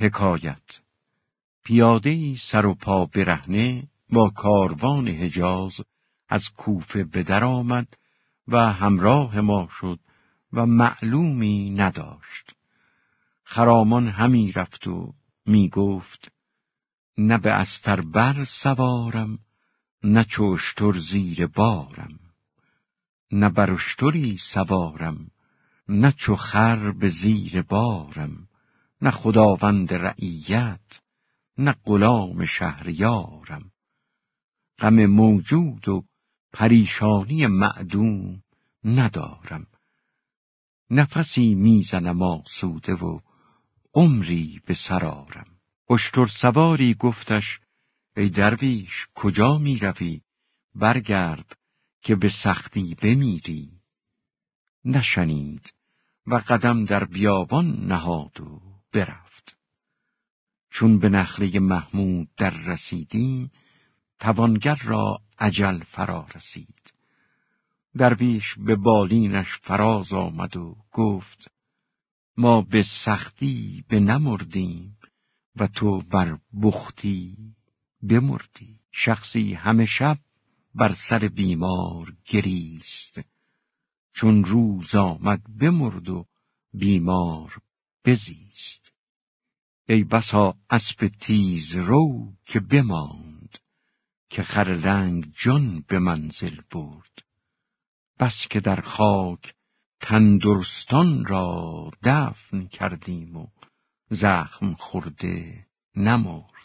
حکایت. پیاده سر و پا برهنه با کاروان حجاز از کوفه به در آمد و همراه ما شد و معلومی نداشت. خرامان همی رفت و می گفت نه به استر بر سوارم نه چوشتر زیر بارم. نه برشتری سوارم نه چو خر به زیر بارم. نه خداوند رعیت نه غلام شهریارم. غم موجود و پریشانی معدوم ندارم. نفسی می‌زنم آسوده و عمری به سرارم اشتر سواری گفتش ای درویش کجا می روی برگرد که به سختی بمیری. نشنید و قدم در بیابان نهاد و برفت. چون به نخله محمود در رسیدیم توانگر را عجل فرا رسید. درویش به بالینش فراز آمد و گفت ما به سختی به نمردیم و تو بر بختی بمردی. شخصی همه شب بر سر بیمار گریست. چون روز آمد بمرد و بیمار بزیست. ای بسا اسب تیز رو که بماند که خرلنگ جان به منزل برد. بس که در خاک تندرستان را دفن کردیم و زخم خورده نمرد.